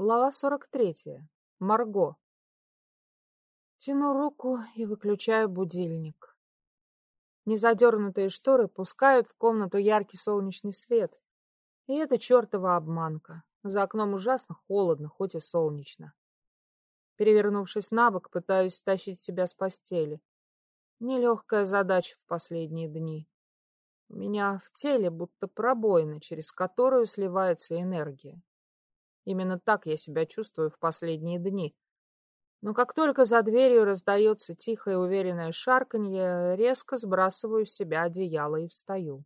Глава 43. Марго. Тяну руку и выключаю будильник. Незадернутые шторы пускают в комнату яркий солнечный свет. И это чертова обманка. За окном ужасно холодно, хоть и солнечно. Перевернувшись на бок, пытаюсь стащить себя с постели. Нелегкая задача в последние дни. У меня в теле будто пробоина, через которую сливается энергия. Именно так я себя чувствую в последние дни. Но как только за дверью раздается тихое уверенное шарканье, резко сбрасываю с себя одеяло и встаю.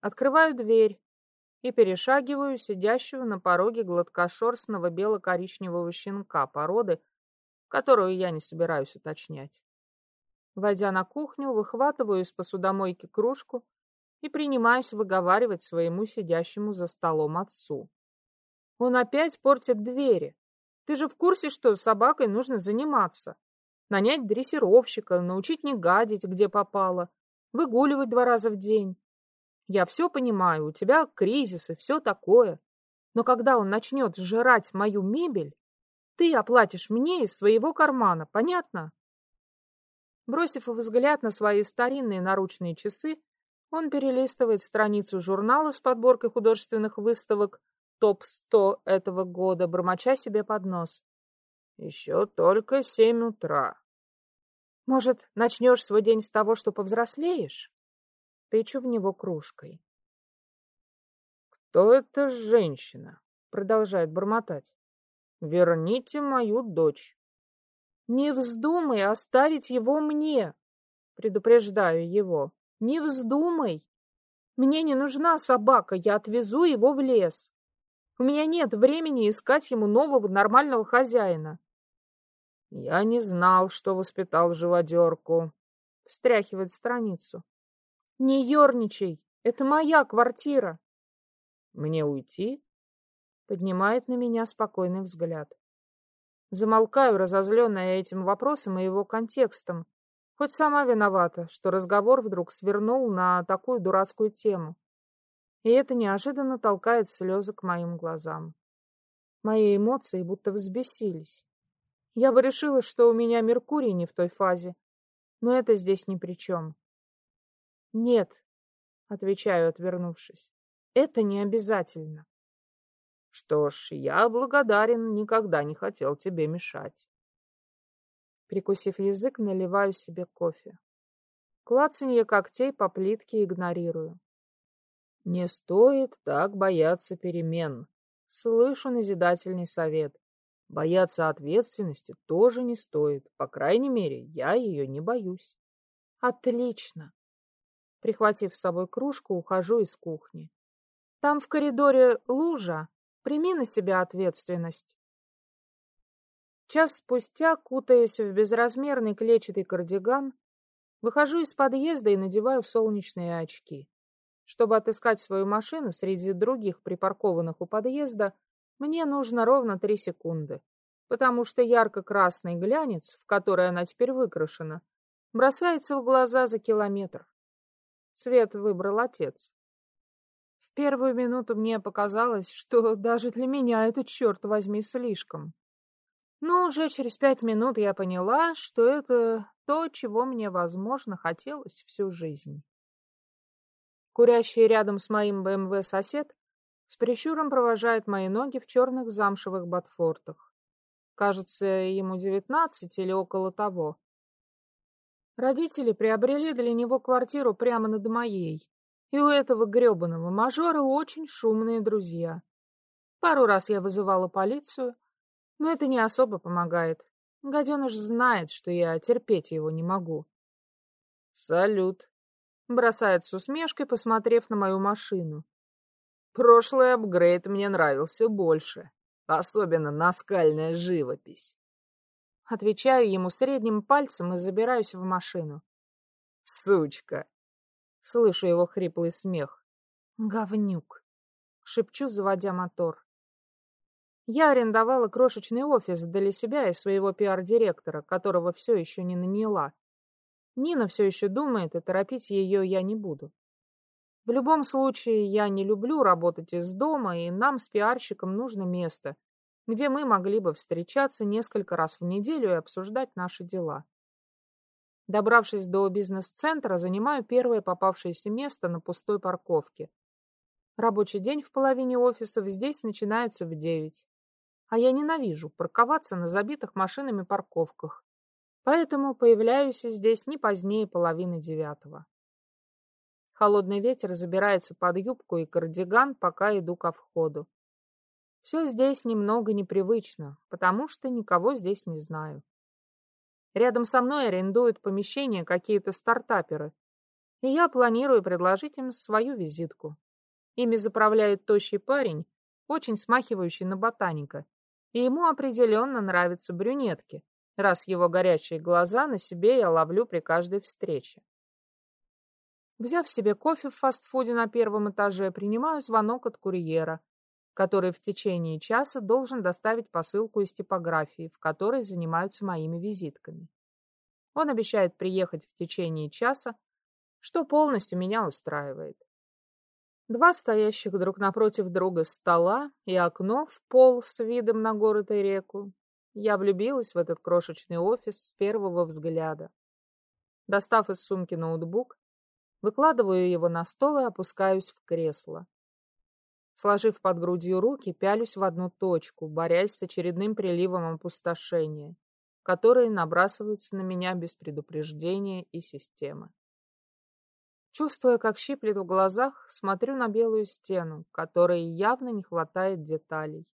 Открываю дверь и перешагиваю сидящего на пороге гладкошерстного бело-коричневого щенка породы, которую я не собираюсь уточнять. Войдя на кухню, выхватываю из посудомойки кружку и принимаюсь выговаривать своему сидящему за столом отцу. Он опять портит двери. Ты же в курсе, что с собакой нужно заниматься. Нанять дрессировщика, научить не гадить, где попало, выгуливать два раза в день. Я все понимаю, у тебя кризис и все такое. Но когда он начнет жрать мою мебель, ты оплатишь мне из своего кармана, понятно? Бросив взгляд на свои старинные наручные часы, он перелистывает страницу журнала с подборкой художественных выставок топ-100 этого года, бормоча себе под нос. Еще только семь утра. Может, начнешь свой день с того, что повзрослеешь? Тычу в него кружкой. Кто эта женщина? Продолжает бормотать. Верните мою дочь. Не вздумай оставить его мне, предупреждаю его. Не вздумай. Мне не нужна собака, я отвезу его в лес. У меня нет времени искать ему нового нормального хозяина. Я не знал, что воспитал живодерку. Встряхивает страницу. Не ерничай, это моя квартира. Мне уйти? Поднимает на меня спокойный взгляд. Замолкаю, разозленная этим вопросом и его контекстом. Хоть сама виновата, что разговор вдруг свернул на такую дурацкую тему и это неожиданно толкает слезы к моим глазам. Мои эмоции будто взбесились. Я бы решила, что у меня Меркурий не в той фазе, но это здесь ни при чем. Нет, отвечаю, отвернувшись, это не обязательно. Что ж, я благодарен, никогда не хотел тебе мешать. Прикусив язык, наливаю себе кофе. Клацанье когтей по плитке игнорирую. Не стоит так бояться перемен. Слышу назидательный совет. Бояться ответственности тоже не стоит. По крайней мере, я ее не боюсь. Отлично. Прихватив с собой кружку, ухожу из кухни. Там в коридоре лужа. Прими на себя ответственность. Час спустя, кутаясь в безразмерный клетчатый кардиган, выхожу из подъезда и надеваю солнечные очки. Чтобы отыскать свою машину среди других припаркованных у подъезда, мне нужно ровно три секунды, потому что ярко-красный глянец, в который она теперь выкрашена, бросается в глаза за километр. Цвет выбрал отец. В первую минуту мне показалось, что даже для меня это, черт возьми, слишком. Но уже через пять минут я поняла, что это то, чего мне, возможно, хотелось всю жизнь. Курящий рядом с моим БМВ сосед с прищуром провожает мои ноги в черных замшевых ботфортах. Кажется, ему девятнадцать или около того. Родители приобрели для него квартиру прямо над моей. И у этого гребаного мажора очень шумные друзья. Пару раз я вызывала полицию, но это не особо помогает. Гаденыш знает, что я терпеть его не могу. «Салют», Бросает с усмешкой, посмотрев на мою машину. Прошлый апгрейд мне нравился больше. Особенно наскальная живопись. Отвечаю ему средним пальцем и забираюсь в машину. Сучка. Слышу его хриплый смех. Говнюк. Шепчу, заводя мотор. Я арендовала крошечный офис для себя и своего пиар-директора, которого все еще не наняла. Нина все еще думает, и торопить ее я не буду. В любом случае, я не люблю работать из дома, и нам с пиарщиком нужно место, где мы могли бы встречаться несколько раз в неделю и обсуждать наши дела. Добравшись до бизнес-центра, занимаю первое попавшееся место на пустой парковке. Рабочий день в половине офисов здесь начинается в девять. А я ненавижу парковаться на забитых машинами парковках. Поэтому появляюсь здесь не позднее половины девятого. Холодный ветер забирается под юбку и кардиган, пока иду ко входу. Все здесь немного непривычно, потому что никого здесь не знаю. Рядом со мной арендуют помещение какие-то стартаперы, и я планирую предложить им свою визитку. Ими заправляет тощий парень, очень смахивающий на ботаника, и ему определенно нравятся брюнетки, раз его горячие глаза на себе я ловлю при каждой встрече. Взяв себе кофе в фастфуде на первом этаже, принимаю звонок от курьера, который в течение часа должен доставить посылку из типографии, в которой занимаются моими визитками. Он обещает приехать в течение часа, что полностью меня устраивает. Два стоящих друг напротив друга стола и окно в пол с видом на город и реку. Я влюбилась в этот крошечный офис с первого взгляда. Достав из сумки ноутбук, выкладываю его на стол и опускаюсь в кресло. Сложив под грудью руки, пялюсь в одну точку, борясь с очередным приливом опустошения, которые набрасываются на меня без предупреждения и системы. Чувствуя, как щиплет в глазах, смотрю на белую стену, которой явно не хватает деталей.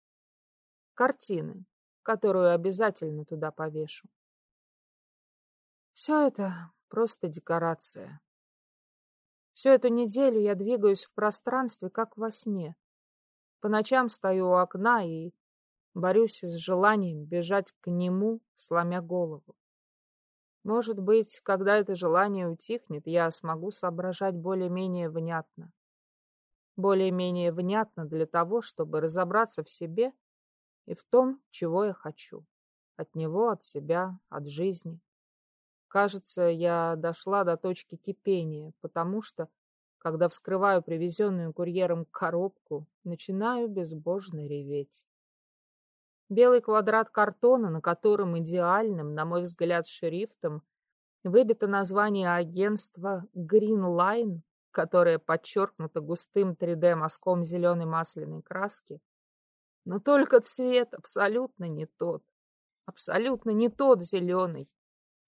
Картины, которую обязательно туда повешу. Все это просто декорация. Всю эту неделю я двигаюсь в пространстве, как во сне. По ночам стою у окна и борюсь с желанием бежать к нему, сломя голову. Может быть, когда это желание утихнет, я смогу соображать более-менее внятно. Более-менее внятно для того, чтобы разобраться в себе и в том, чего я хочу. От него, от себя, от жизни. Кажется, я дошла до точки кипения, потому что когда вскрываю привезенную курьером коробку, начинаю безбожно реветь. Белый квадрат картона, на котором идеальным, на мой взгляд, шрифтом выбито название агентства Green Line, которое подчеркнуто густым 3D-мазком зеленой масляной краски. Но только цвет абсолютно не тот. Абсолютно не тот зеленый,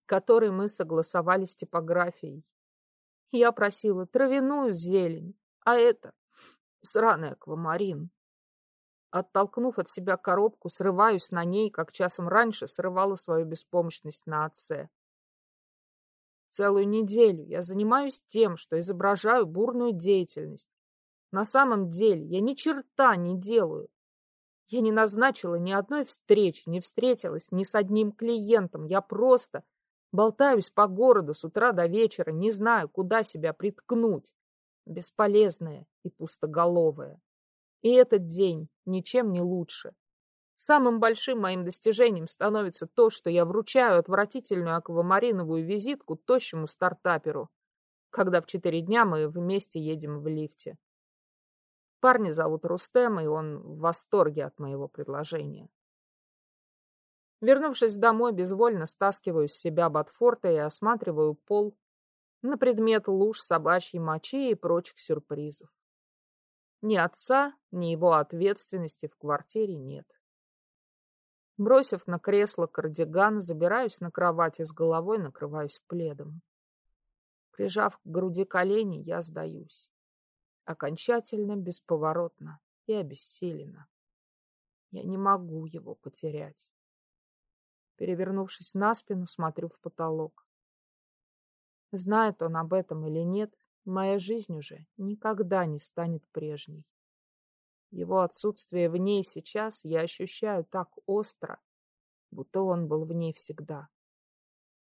который мы согласовали с типографией. Я просила травяную зелень, а это сраный аквамарин. Оттолкнув от себя коробку, срываюсь на ней, как часом раньше срывала свою беспомощность на отце. Целую неделю я занимаюсь тем, что изображаю бурную деятельность. На самом деле я ни черта не делаю. Я не назначила ни одной встречи, не встретилась ни с одним клиентом. Я просто Болтаюсь по городу с утра до вечера, не знаю, куда себя приткнуть. Бесполезная и пустоголовая. И этот день ничем не лучше. Самым большим моим достижением становится то, что я вручаю отвратительную аквамариновую визитку тощему стартаперу, когда в четыре дня мы вместе едем в лифте. Парня зовут Рустем, и он в восторге от моего предложения. Вернувшись домой, безвольно стаскиваю с себя ботфорта и осматриваю пол на предмет луж собачьей мочи и прочих сюрпризов. Ни отца, ни его ответственности в квартире нет. Бросив на кресло кардиган, забираюсь на кровать и с головой накрываюсь пледом. Прижав к груди колени, я сдаюсь. Окончательно, бесповоротно и обессиленно. Я не могу его потерять. Перевернувшись на спину, смотрю в потолок. Знает он об этом или нет, моя жизнь уже никогда не станет прежней. Его отсутствие в ней сейчас я ощущаю так остро, будто он был в ней всегда.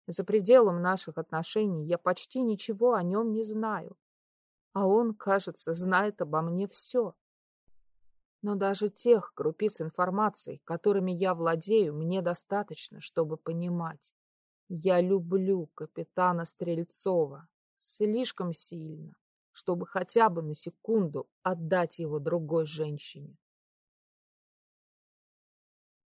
За пределом наших отношений я почти ничего о нем не знаю, а он, кажется, знает обо мне все. Но даже тех крупиц информации, которыми я владею, мне достаточно, чтобы понимать. Я люблю капитана Стрельцова слишком сильно, чтобы хотя бы на секунду отдать его другой женщине.